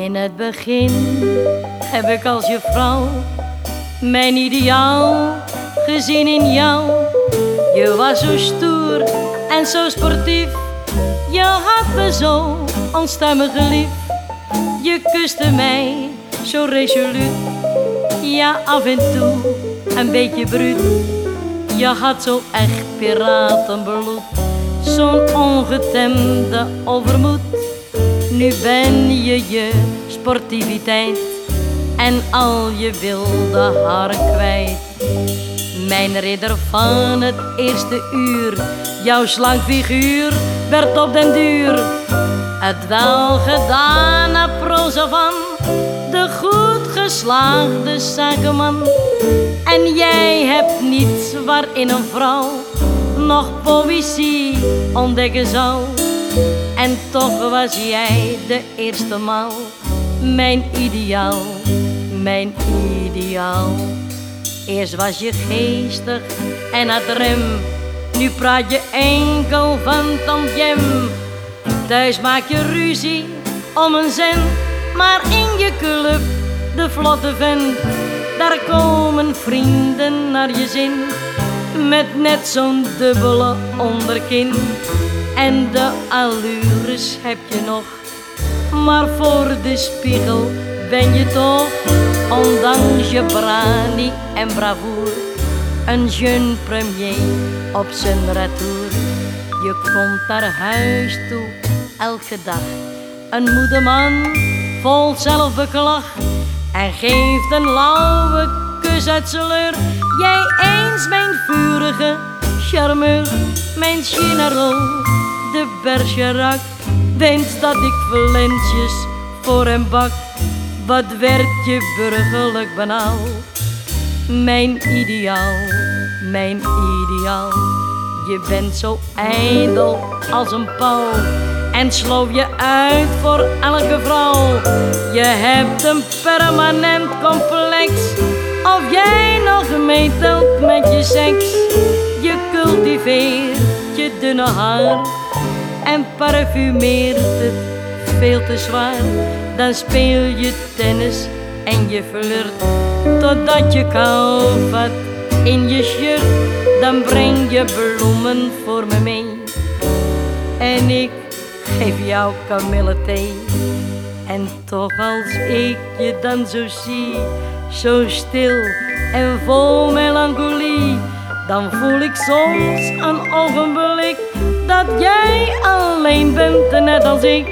het begin heb ik als je vrouw mijn ideaal gezien in jou. Je was zo stoer en zo sportief, je had me zo onstuimig lief. Je kuste mij zo resoluut, ja af en toe een beetje bruut. Je had zo echt piratenbloed, zo'n ongetemde overmoed. Nu ben je je sportiviteit en al je wilde haren kwijt. Mijn ridder van het eerste uur, jouw slank figuur werd op den duur het welgedane proza van de goed geslaagde zakenman. En jij hebt niets waarin een vrouw nog poëzie ontdekken zou. En toch was jij de eerste maal mijn ideaal, mijn ideaal. Eerst was je geestig en had rem, nu praat je enkel van tantjem. Thuis maak je ruzie om een cent, maar in je club, de vlotte vent, daar komen vrienden naar je zin. Met net zo'n dubbele onderkin en de allures heb je nog. Maar voor de spiegel ben je toch, ondanks je brani en bravoer, een jeune premier op zijn retour. Je komt naar huis toe elke dag, een moede man vol zelfbeklag en geeft een lauwe kus uit zijn. Jij eens mijn vurige charmeur, mijn Chinaro, de Bergerac, denkt dat ik valentjes voor hem bak. Wat werd je burgerlijk banaal? Mijn ideaal, mijn ideaal. Je bent zo ijdel als een pauw en sloof je uit voor elke vrouw. Je hebt een permanent complex, of jij nog meetelt met je seks. Je cultiveert je dunne haar en parfumeert het veel te zwaar. Dan speel je tennis en je flirt, totdat je kou vat in je shirt. Dan breng je bloemen voor me mee en ik geef jou kamillethee. En toch als ik je dan zo zie, zo stil en vol melancholie, dan voel ik soms een ogenblik dat jij alleen bent, net als ik.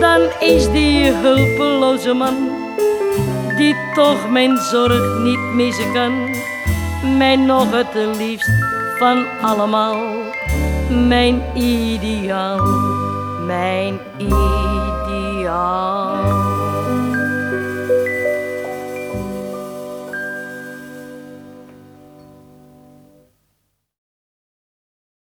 Dan is die hulpeloze man, die toch mijn zorg niet missen kan, mij nog het liefst van allemaal, mijn ideaal mijn ideaal.